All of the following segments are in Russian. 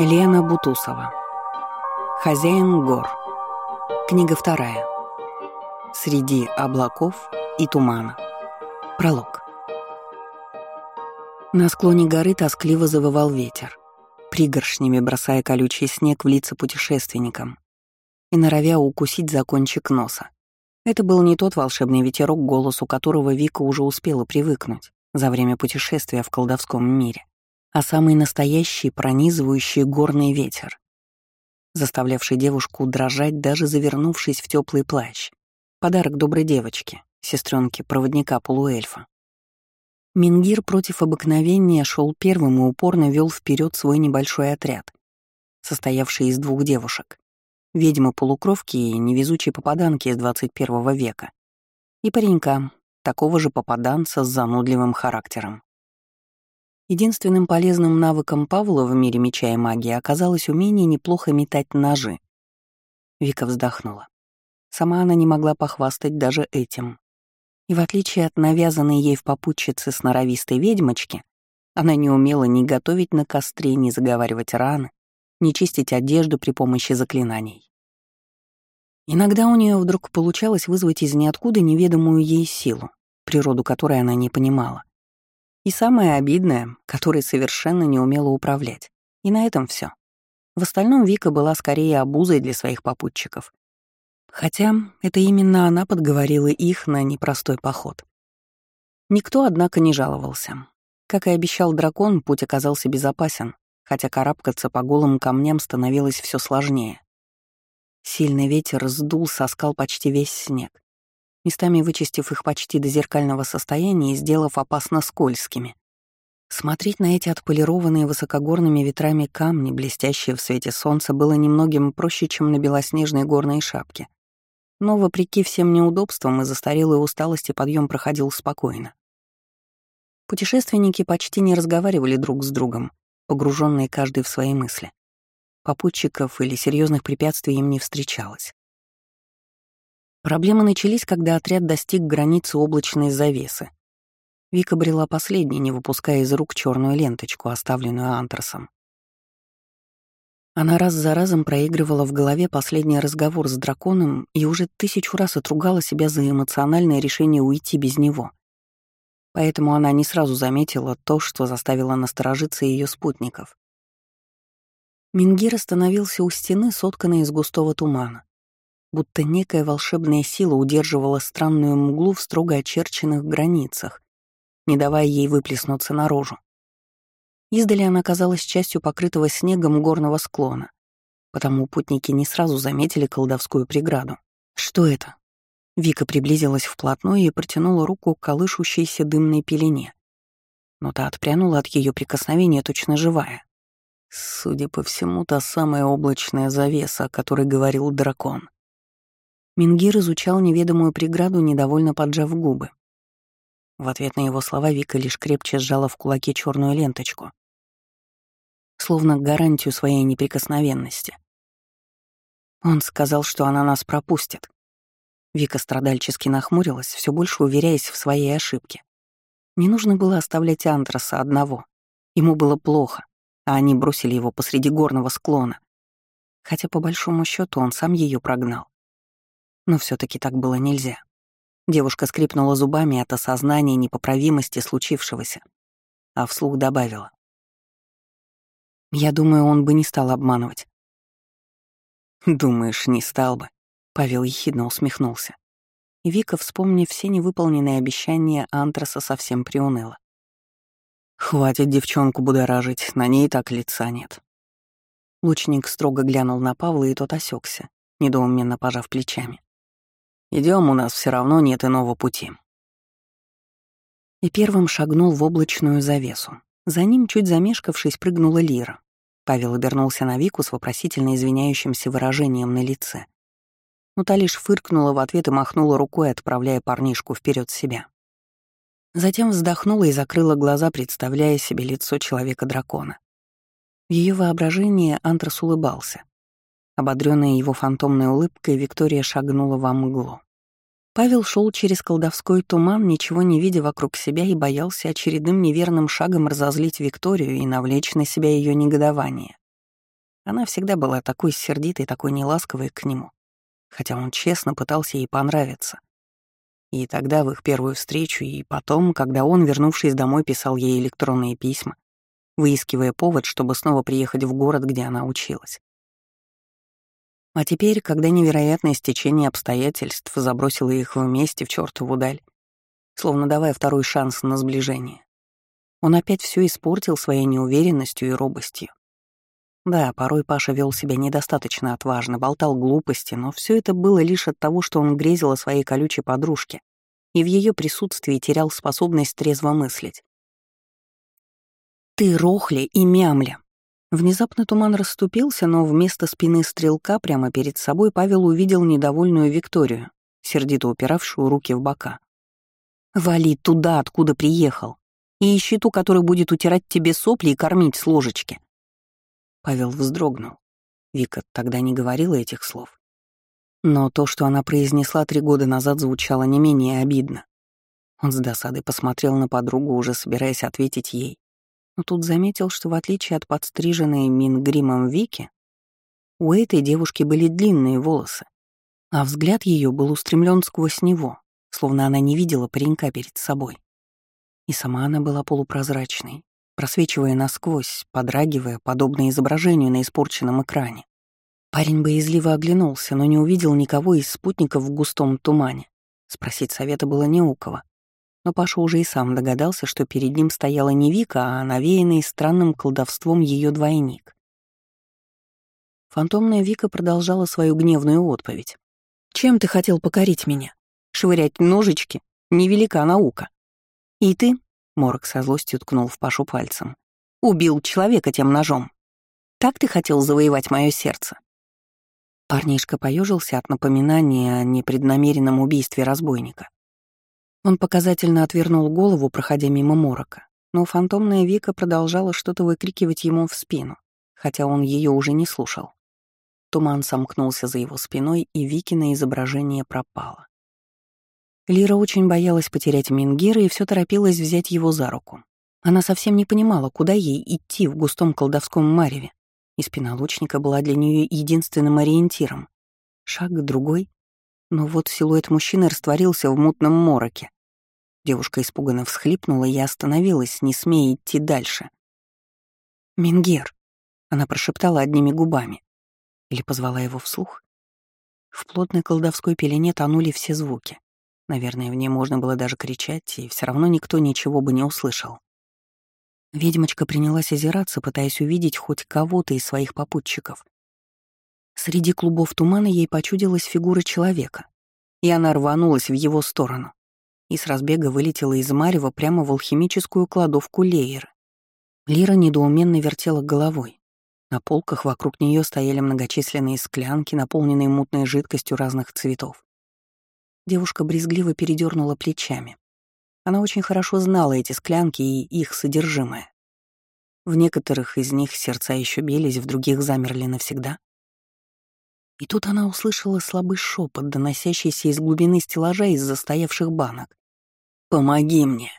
Лена Бутусова. Хозяин гор. Книга вторая. Среди облаков и тумана. Пролог. На склоне горы тоскливо завывал ветер, пригоршнями бросая колючий снег в лица путешественникам и норовя укусить за кончик носа. Это был не тот волшебный ветерок, голосу которого Вика уже успела привыкнуть за время путешествия в колдовском мире а самый настоящий пронизывающий горный ветер, заставлявший девушку дрожать, даже завернувшись в теплый плащ. Подарок доброй девочке, сестренке проводника полуэльфа. Мингир против обыкновения шел первым и упорно вел вперед свой небольшой отряд, состоявший из двух девушек — ведьмы-полукровки и невезучей попаданки из 21 века, и паренька, такого же попаданца с занудливым характером. Единственным полезным навыком Павла в мире меча и магии оказалось умение неплохо метать ножи. Вика вздохнула. Сама она не могла похвастать даже этим. И в отличие от навязанной ей в попутчице сноровистой ведьмочки, она не умела ни готовить на костре, ни заговаривать раны, ни чистить одежду при помощи заклинаний. Иногда у нее вдруг получалось вызвать из ниоткуда неведомую ей силу, природу которой она не понимала. И самое обидное, которой совершенно не умела управлять. И на этом все. В остальном Вика была скорее обузой для своих попутчиков. Хотя это именно она подговорила их на непростой поход. Никто, однако, не жаловался. Как и обещал дракон, путь оказался безопасен, хотя карабкаться по голым камням становилось все сложнее. Сильный ветер сдул со скал почти весь снег, местами вычистив их почти до зеркального состояния и сделав опасно скользкими. Смотреть на эти отполированные высокогорными ветрами камни, блестящие в свете солнца, было немногим проще, чем на белоснежной горной шапке. Но, вопреки всем неудобствам и застарелой усталости, подъем проходил спокойно. Путешественники почти не разговаривали друг с другом, погруженные каждый в свои мысли. Попутчиков или серьезных препятствий им не встречалось. Проблемы начались, когда отряд достиг границы облачной завесы. Вика брела последней, не выпуская из рук черную ленточку, оставленную Антрасом. Она раз за разом проигрывала в голове последний разговор с драконом и уже тысячу раз отругала себя за эмоциональное решение уйти без него. Поэтому она не сразу заметила то, что заставило насторожиться ее спутников. Мингир остановился у стены, сотканной из густого тумана будто некая волшебная сила удерживала странную мглу в строго очерченных границах, не давая ей выплеснуться наружу. Издали она казалась частью покрытого снегом горного склона, потому путники не сразу заметили колдовскую преграду. Что это? Вика приблизилась вплотную и протянула руку к колышущейся дымной пелене. Но та отпрянула от ее прикосновения точно живая. Судя по всему, та самая облачная завеса, о которой говорил дракон. Мингир изучал неведомую преграду, недовольно поджав губы. В ответ на его слова Вика лишь крепче сжала в кулаке черную ленточку, словно гарантию своей неприкосновенности. Он сказал, что она нас пропустит. Вика страдальчески нахмурилась, все больше уверяясь в своей ошибке. Не нужно было оставлять Антраса одного. Ему было плохо, а они бросили его посреди горного склона. Хотя, по большому счету, он сам ее прогнал. Но все таки так было нельзя. Девушка скрипнула зубами от осознания непоправимости случившегося, а вслух добавила. «Я думаю, он бы не стал обманывать». «Думаешь, не стал бы?» — Павел ехидно усмехнулся. И Вика, вспомнив все невыполненные обещания, Антраса совсем приуныла. «Хватит девчонку будоражить, на ней так лица нет». Лучник строго глянул на Павла, и тот осекся, недоуменно пожав плечами. Идем, у нас все равно нет иного пути. И первым шагнул в облачную завесу. За ним, чуть замешкавшись, прыгнула Лира. Павел обернулся на Вику с вопросительно извиняющимся выражением на лице. Но та лишь фыркнула в ответ и махнула рукой, отправляя парнишку вперед себя. Затем вздохнула и закрыла глаза, представляя себе лицо человека-дракона. В ее воображении Антрас улыбался. Ободрённая его фантомной улыбкой, Виктория шагнула во мглу. Павел шел через колдовской туман, ничего не видя вокруг себя и боялся очередным неверным шагом разозлить Викторию и навлечь на себя ее негодование. Она всегда была такой сердитой, такой неласковой к нему, хотя он честно пытался ей понравиться. И тогда, в их первую встречу, и потом, когда он, вернувшись домой, писал ей электронные письма, выискивая повод, чтобы снова приехать в город, где она училась. А теперь, когда невероятное стечение обстоятельств забросило их вместе в чертову даль, словно давая второй шанс на сближение, он опять все испортил своей неуверенностью и робостью. Да, порой Паша вел себя недостаточно отважно, болтал глупости, но все это было лишь от того, что он грезил о своей колючей подружке и в ее присутствии терял способность трезво мыслить. «Ты рохли и мямля!» Внезапно туман расступился, но вместо спины стрелка прямо перед собой Павел увидел недовольную Викторию, сердито упиравшую руки в бока. «Вали туда, откуда приехал, и ищи ту, которая будет утирать тебе сопли и кормить с ложечки». Павел вздрогнул. Вика тогда не говорила этих слов. Но то, что она произнесла три года назад, звучало не менее обидно. Он с досадой посмотрел на подругу, уже собираясь ответить ей. Но тут заметил, что в отличие от подстриженной Мингримом Вики, у этой девушки были длинные волосы, а взгляд ее был устремлен сквозь него, словно она не видела паренька перед собой. И сама она была полупрозрачной, просвечивая насквозь, подрагивая, подобно изображению на испорченном экране. Парень боязливо оглянулся, но не увидел никого из спутников в густом тумане. Спросить совета было не у кого. Но Паша уже и сам догадался, что перед ним стояла не Вика, а навеянный странным колдовством ее двойник. Фантомная Вика продолжала свою гневную отповедь. «Чем ты хотел покорить меня? Швырять ножички? Невелика наука. И ты?» — Морок со злостью ткнул в Пашу пальцем. «Убил человека тем ножом. Так ты хотел завоевать мое сердце?» Парнишка поежился от напоминания о непреднамеренном убийстве разбойника. Он показательно отвернул голову, проходя мимо морока, но фантомная Вика продолжала что-то выкрикивать ему в спину, хотя он ее уже не слушал. Туман сомкнулся за его спиной, и Викино изображение пропало. Лира очень боялась потерять Мингира и все торопилась взять его за руку. Она совсем не понимала, куда ей идти в густом колдовском мареве, и спина лучника была для нее единственным ориентиром. Шаг другой, но вот силуэт мужчины растворился в мутном мороке. Девушка испуганно всхлипнула и остановилась, не смея идти дальше. «Мингер», — она прошептала одними губами. Или позвала его вслух. В плотной колдовской пелене тонули все звуки. Наверное, в ней можно было даже кричать, и все равно никто ничего бы не услышал. Ведьмочка принялась озираться, пытаясь увидеть хоть кого-то из своих попутчиков. Среди клубов тумана ей почудилась фигура человека, и она рванулась в его сторону и с разбега вылетела из Марева прямо в алхимическую кладовку Лейеры. Лира недоуменно вертела головой. На полках вокруг нее стояли многочисленные склянки, наполненные мутной жидкостью разных цветов. Девушка брезгливо передернула плечами. Она очень хорошо знала эти склянки и их содержимое. В некоторых из них сердца еще бились, в других замерли навсегда. И тут она услышала слабый шепот, доносящийся из глубины стеллажа из застоявших банок. «Помоги мне!»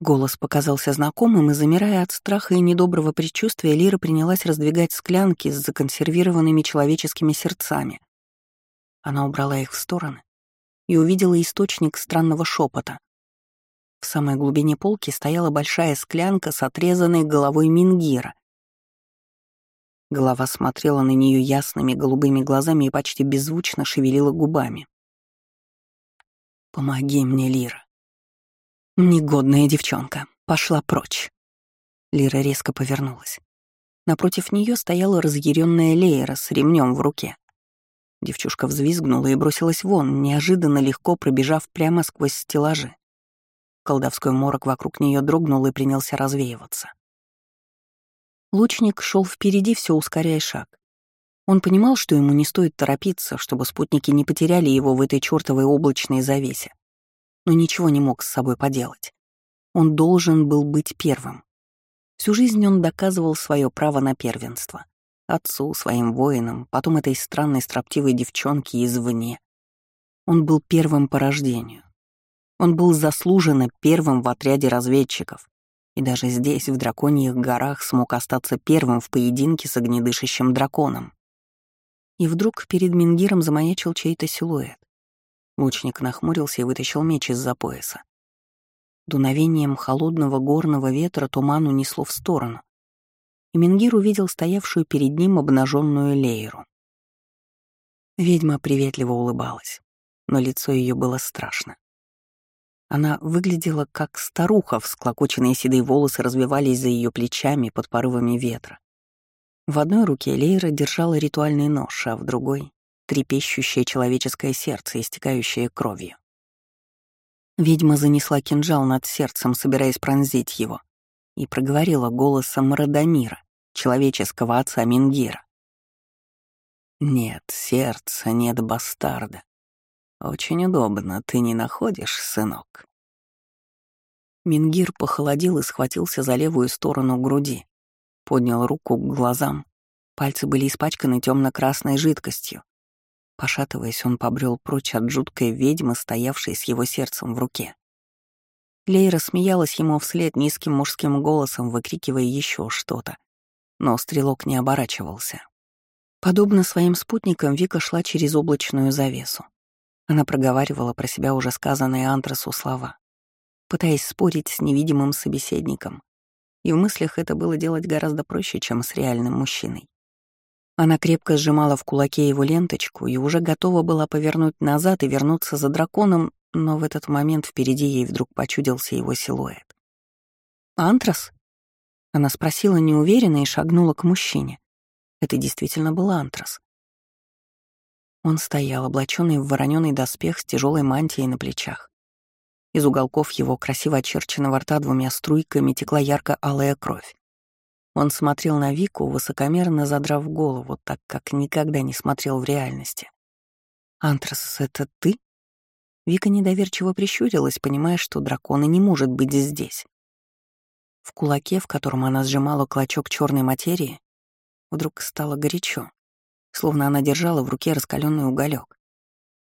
Голос показался знакомым, и, замирая от страха и недоброго предчувствия, Лира принялась раздвигать склянки с законсервированными человеческими сердцами. Она убрала их в стороны и увидела источник странного шепота. В самой глубине полки стояла большая склянка с отрезанной головой Мингира. Голова смотрела на нее ясными голубыми глазами и почти беззвучно шевелила губами. «Помоги мне, Лира». «Негодная девчонка, пошла прочь». Лира резко повернулась. Напротив нее стояла разъяренная Лейра с ремнем в руке. Девчушка взвизгнула и бросилась вон, неожиданно легко пробежав прямо сквозь стеллажи. Колдовской морок вокруг нее дрогнул и принялся развеиваться. Лучник шел впереди, все ускоряя шаг. Он понимал, что ему не стоит торопиться, чтобы спутники не потеряли его в этой чертовой облачной завесе. Но ничего не мог с собой поделать. Он должен был быть первым. Всю жизнь он доказывал свое право на первенство. Отцу, своим воинам, потом этой странной строптивой девчонке извне. Он был первым по рождению, он был заслуженно первым в отряде разведчиков И даже здесь, в драконьих горах, смог остаться первым в поединке с огнедышащим драконом. И вдруг перед Мингиром замаячил чей-то силуэт. Лучник нахмурился и вытащил меч из-за пояса. Дуновением холодного горного ветра туман унесло в сторону, и Мингир увидел стоявшую перед ним обнаженную Лейру. Ведьма приветливо улыбалась, но лицо ее было страшно. Она выглядела как старуха, всклокоченные седые волосы развивались за ее плечами под порывами ветра. В одной руке Лейра держала ритуальный нож, а в другой — трепещущее человеческое сердце, истекающее кровью. Ведьма занесла кинжал над сердцем, собираясь пронзить его, и проговорила голосом Радомира, человеческого отца Мингира. «Нет сердца, нет бастарда. Очень удобно, ты не находишь, сынок?» Мингир похолодел и схватился за левую сторону груди, поднял руку к глазам. Пальцы были испачканы темно-красной жидкостью. Пошатываясь, он побрел прочь от жуткой ведьмы, стоявшей с его сердцем в руке. Лейра смеялась ему вслед низким мужским голосом, выкрикивая еще что-то. Но стрелок не оборачивался. Подобно своим спутникам, Вика шла через облачную завесу. Она проговаривала про себя уже сказанные Антрасу слова, пытаясь спорить с невидимым собеседником. И в мыслях это было делать гораздо проще, чем с реальным мужчиной. Она крепко сжимала в кулаке его ленточку и уже готова была повернуть назад и вернуться за драконом, но в этот момент впереди ей вдруг почудился его силуэт. «Антрас?» Она спросила неуверенно и шагнула к мужчине. Это действительно был антрас. Он стоял, облаченный в вороненый доспех с тяжелой мантией на плечах. Из уголков его красиво очерченного рта двумя струйками текла ярко-алая кровь. Он смотрел на Вику, высокомерно задрав голову, так как никогда не смотрел в реальности. «Антрас, это ты?» Вика недоверчиво прищурилась, понимая, что дракона не может быть здесь. В кулаке, в котором она сжимала клочок черной материи, Вдруг стало горячо, словно она держала в руке раскаленный уголек.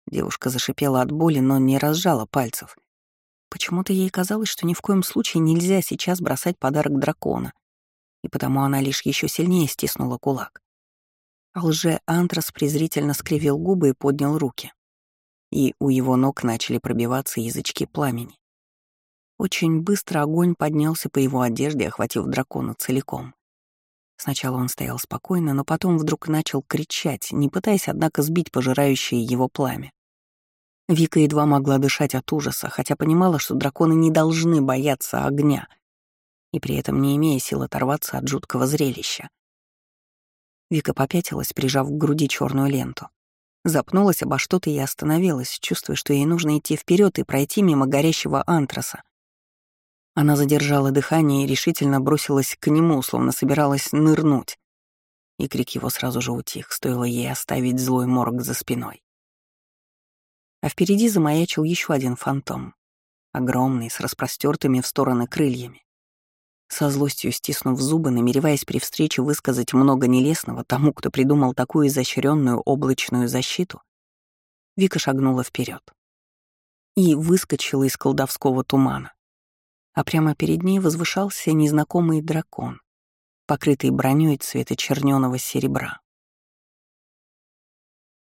Девушка зашипела от боли, но не разжала пальцев. Почему-то ей казалось, что ни в коем случае нельзя сейчас бросать подарок дракона, и потому она лишь еще сильнее стиснула кулак. А лже-антрас презрительно скривил губы и поднял руки. И у его ног начали пробиваться язычки пламени. Очень быстро огонь поднялся по его одежде, охватив дракона целиком. Сначала он стоял спокойно, но потом вдруг начал кричать, не пытаясь, однако, сбить пожирающее его пламя. Вика едва могла дышать от ужаса, хотя понимала, что драконы не должны бояться огня, и при этом не имея сил оторваться от жуткого зрелища. Вика попятилась, прижав к груди черную ленту. Запнулась обо что-то и остановилась, чувствуя, что ей нужно идти вперед и пройти мимо горящего антраса, она задержала дыхание и решительно бросилась к нему, словно собиралась нырнуть. И крик его сразу же утих, стоило ей оставить злой морг за спиной. А впереди замаячил еще один фантом, огромный, с распростертыми в стороны крыльями. Со злостью стиснув зубы, намереваясь при встрече высказать много нелестного тому, кто придумал такую изощренную облачную защиту, Вика шагнула вперед и выскочила из колдовского тумана а прямо перед ней возвышался незнакомый дракон, покрытый броней цвета черненого серебра.